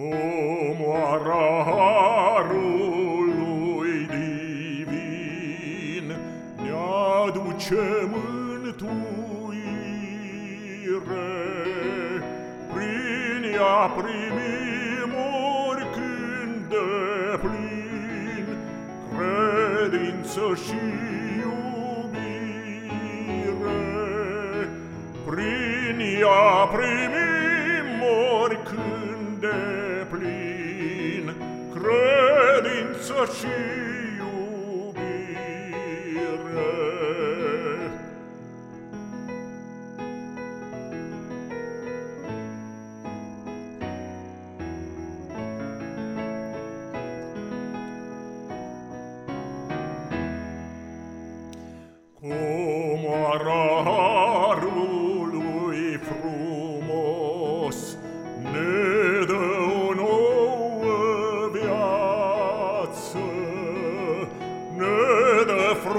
omoara harului divin ne aduce mântuire prin ea primim oricând de plin credință și iubire. Prin ea primim exorcist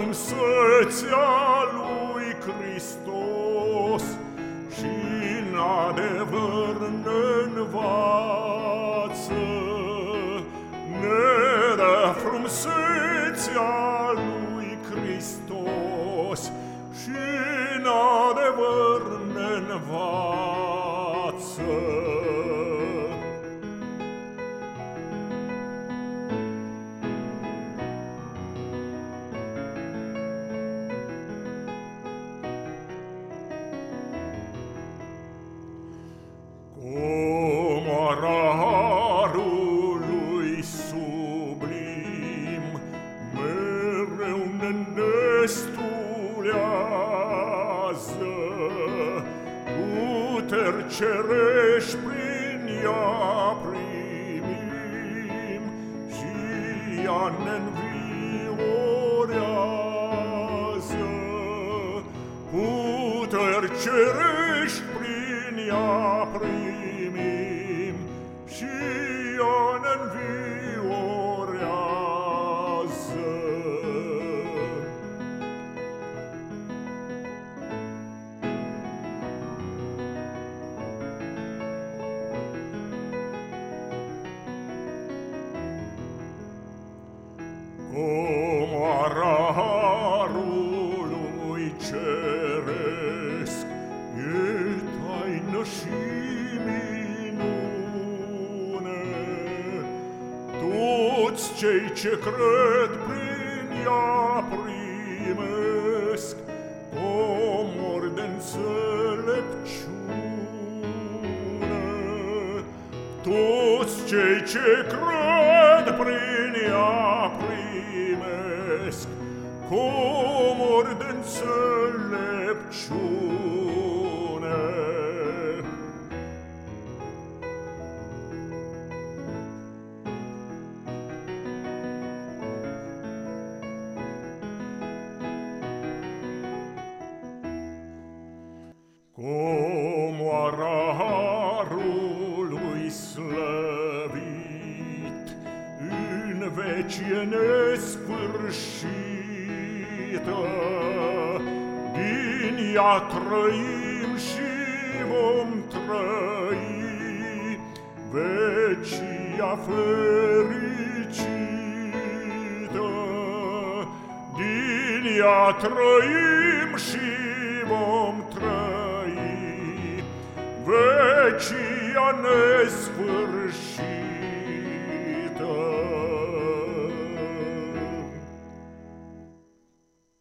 dă frumsețea lui Hristos și în adevăr ne învață. Ne dă frumsețea lui Hristos și în adevăr ne învață. tercerești prin ea primim și ea ne înviorează. Puteri cerești prin ea primim și ceresc et ai nășim minune. Toți cei ce cred prin ea primesc comori de înțelepciune. Toți cei ce cred prin ea primesc comori de înțelepciune. Comoara harului slăb, вічє не спиршіта, Він я троїм живом траї, вечія феричіта, Він я троїм живом траї, вечія не спиршіта,